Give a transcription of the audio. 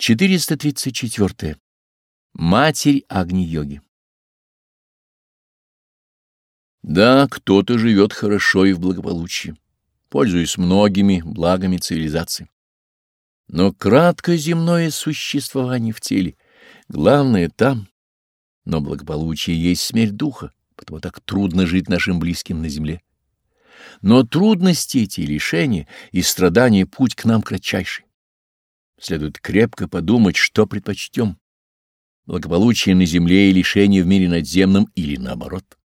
434. Матерь Агни-йоги Да, кто-то живет хорошо и в благополучии, пользуясь многими благами цивилизации. Но кратко земное существование в теле, главное там, но благополучие есть смерть духа, потому так трудно жить нашим близким на земле. Но трудности эти, лишения и страдания путь к нам кратчайший. Следует крепко подумать, что предпочтем. Благополучие на земле и лишение в мире надземном или наоборот.